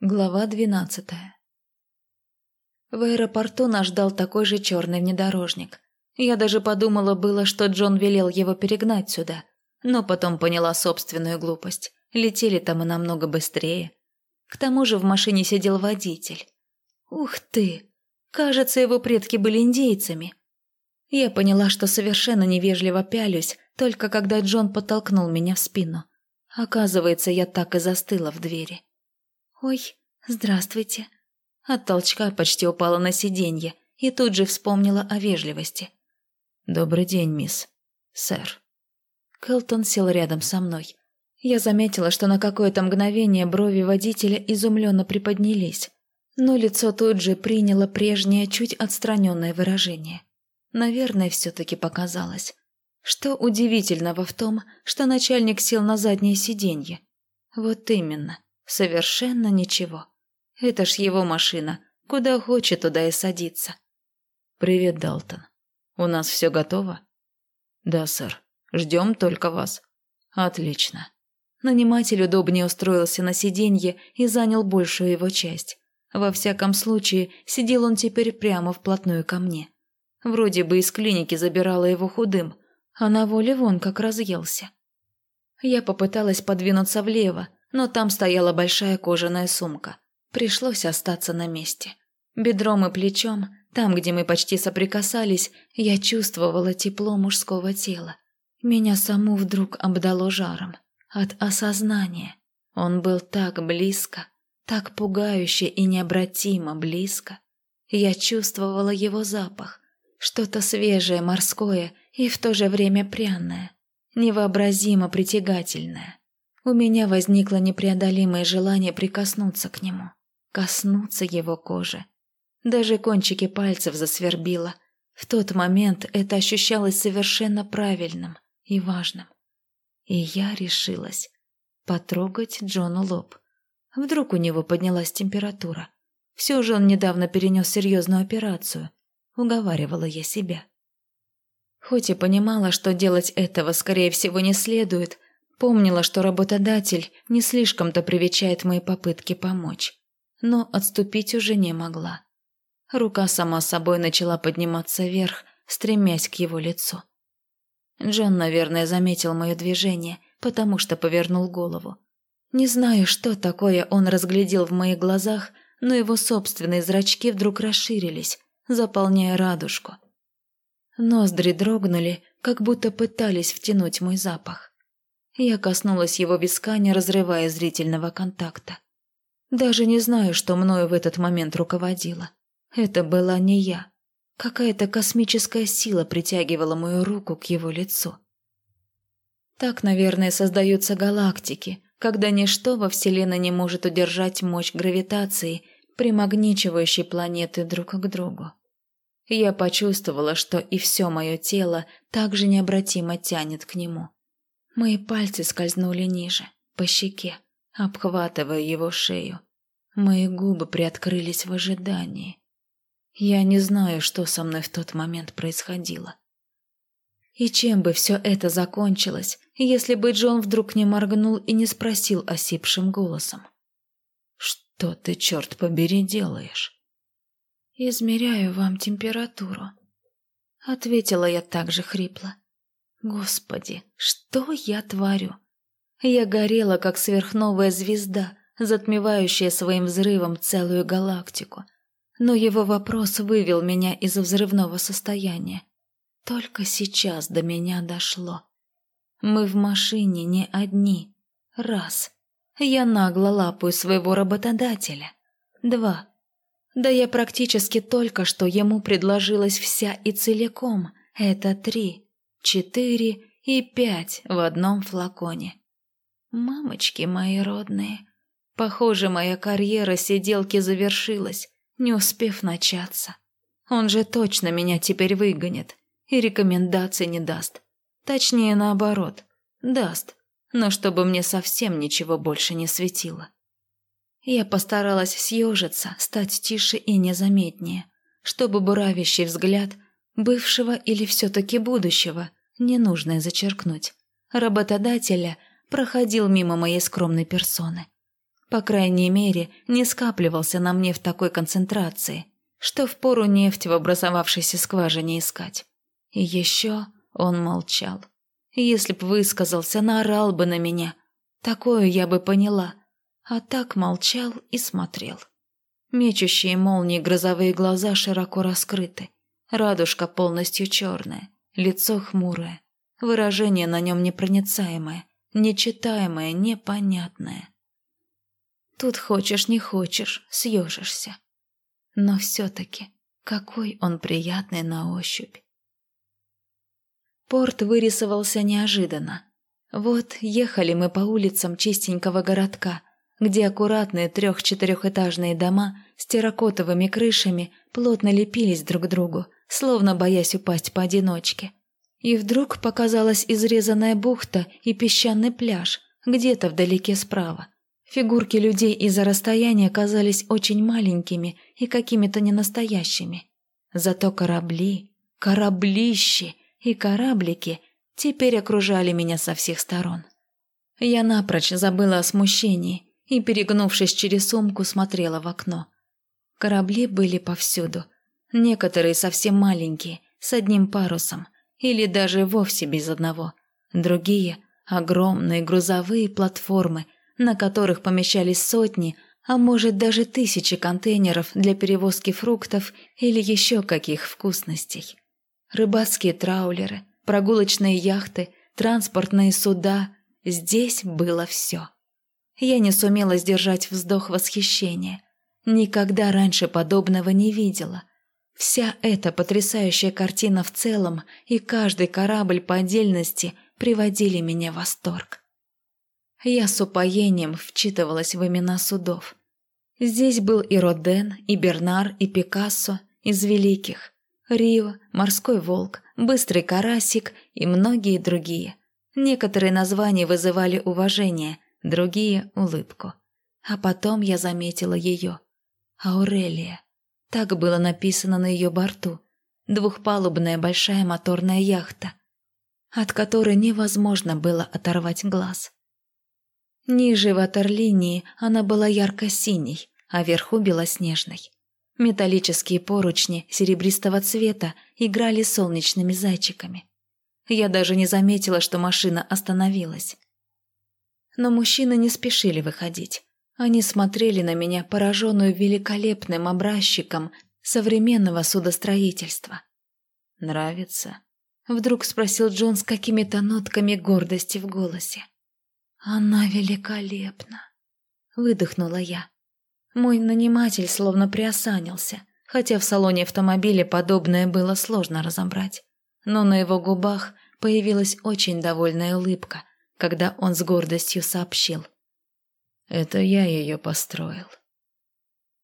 Глава двенадцатая В аэропорту нас ждал такой же черный внедорожник. Я даже подумала было, что Джон велел его перегнать сюда, но потом поняла собственную глупость. Летели там и намного быстрее. К тому же в машине сидел водитель. Ух ты! Кажется, его предки были индейцами. Я поняла, что совершенно невежливо пялюсь, только когда Джон подтолкнул меня в спину. Оказывается, я так и застыла в двери. «Ой, здравствуйте». От толчка почти упала на сиденье и тут же вспомнила о вежливости. «Добрый день, мисс. Сэр». Кэлтон сел рядом со мной. Я заметила, что на какое-то мгновение брови водителя изумленно приподнялись, но лицо тут же приняло прежнее, чуть отстраненное выражение. Наверное, все-таки показалось. Что удивительного в том, что начальник сел на заднее сиденье? Вот именно. Совершенно ничего. Это ж его машина. Куда хочет, туда и садится. «Привет, Далтон. У нас все готово?» «Да, сэр. Ждем только вас». «Отлично». Наниматель удобнее устроился на сиденье и занял большую его часть. Во всяком случае, сидел он теперь прямо вплотную ко мне. Вроде бы из клиники забирала его худым, а на воле вон как разъелся. Я попыталась подвинуться влево, но там стояла большая кожаная сумка. Пришлось остаться на месте. Бедром и плечом, там, где мы почти соприкасались, я чувствовала тепло мужского тела. Меня саму вдруг обдало жаром. От осознания. Он был так близко, так пугающе и необратимо близко. Я чувствовала его запах. Что-то свежее, морское и в то же время пряное. Невообразимо притягательное. У меня возникло непреодолимое желание прикоснуться к нему, коснуться его кожи. Даже кончики пальцев засвербило. В тот момент это ощущалось совершенно правильным и важным. И я решилась потрогать Джону лоб. Вдруг у него поднялась температура. Все же он недавно перенес серьезную операцию. Уговаривала я себя. Хоть и понимала, что делать этого, скорее всего, не следует, Помнила, что работодатель не слишком-то привечает мои попытки помочь, но отступить уже не могла. Рука сама собой начала подниматься вверх, стремясь к его лицу. Джон, наверное, заметил мое движение, потому что повернул голову. Не знаю, что такое он разглядел в моих глазах, но его собственные зрачки вдруг расширились, заполняя радужку. Ноздри дрогнули, как будто пытались втянуть мой запах. Я коснулась его виска, не разрывая зрительного контакта. Даже не знаю, что мною в этот момент руководило. Это была не я. Какая-то космическая сила притягивала мою руку к его лицу. Так, наверное, создаются галактики, когда ничто во Вселенной не может удержать мощь гравитации, примагничивающей планеты друг к другу. Я почувствовала, что и все мое тело также необратимо тянет к нему. Мои пальцы скользнули ниже, по щеке, обхватывая его шею. Мои губы приоткрылись в ожидании. Я не знаю, что со мной в тот момент происходило. И чем бы все это закончилось, если бы Джон вдруг не моргнул и не спросил осипшим голосом. «Что ты, черт побери, делаешь?» «Измеряю вам температуру», — ответила я так же хрипло. Господи, что я творю? Я горела, как сверхновая звезда, затмевающая своим взрывом целую галактику. Но его вопрос вывел меня из взрывного состояния. Только сейчас до меня дошло. Мы в машине не одни. Раз. Я нагло лапаю своего работодателя. Два. Да я практически только что ему предложилась вся и целиком. Это три четыре и пять в одном флаконе. Мамочки мои родные, похоже, моя карьера сиделки завершилась, не успев начаться. Он же точно меня теперь выгонит и рекомендаций не даст. Точнее, наоборот, даст, но чтобы мне совсем ничего больше не светило. Я постаралась съежиться, стать тише и незаметнее, чтобы буравящий взгляд бывшего или все-таки будущего, ненужное зачеркнуть, работодателя проходил мимо моей скромной персоны. По крайней мере, не скапливался на мне в такой концентрации, что впору нефть в образовавшейся скважине искать. И еще он молчал. Если б высказался, наорал бы на меня. Такое я бы поняла. А так молчал и смотрел. Мечущие молнии грозовые глаза широко раскрыты. Радужка полностью черная, лицо хмурое. Выражение на нем непроницаемое, нечитаемое, непонятное. Тут хочешь не хочешь, съежишься. Но все-таки какой он приятный на ощупь. Порт вырисовался неожиданно. Вот ехали мы по улицам чистенького городка, где аккуратные трех-четырехэтажные дома с терракотовыми крышами плотно лепились друг к другу, словно боясь упасть поодиночке. И вдруг показалась изрезанная бухта и песчаный пляж, где-то вдалеке справа. Фигурки людей из-за расстояния казались очень маленькими и какими-то ненастоящими. Зато корабли, кораблищи и кораблики теперь окружали меня со всех сторон. Я напрочь забыла о смущении и, перегнувшись через сумку, смотрела в окно. Корабли были повсюду. Некоторые совсем маленькие, с одним парусом, или даже вовсе без одного. Другие – огромные грузовые платформы – на которых помещались сотни, а может даже тысячи контейнеров для перевозки фруктов или еще каких вкусностей. Рыбацкие траулеры, прогулочные яхты, транспортные суда – здесь было все. Я не сумела сдержать вздох восхищения. Никогда раньше подобного не видела. Вся эта потрясающая картина в целом и каждый корабль по отдельности приводили меня в восторг. Я с упоением вчитывалась в имена судов. Здесь был и Роден, и Бернар, и Пикассо из великих, Рио, Морской волк, Быстрый карасик и многие другие. Некоторые названия вызывали уважение, другие – улыбку. А потом я заметила ее. Аурелия. Так было написано на ее борту. Двухпалубная большая моторная яхта, от которой невозможно было оторвать глаз. Ниже ватерлинии она была ярко-синей, а вверху белоснежной. Металлические поручни серебристого цвета играли солнечными зайчиками. Я даже не заметила, что машина остановилась. Но мужчины не спешили выходить. Они смотрели на меня, пораженную великолепным образчиком современного судостроительства. «Нравится?» – вдруг спросил Джон с какими-то нотками гордости в голосе. «Она великолепна!» – выдохнула я. Мой наниматель словно приосанился, хотя в салоне автомобиля подобное было сложно разобрать. Но на его губах появилась очень довольная улыбка, когда он с гордостью сообщил. «Это я ее построил».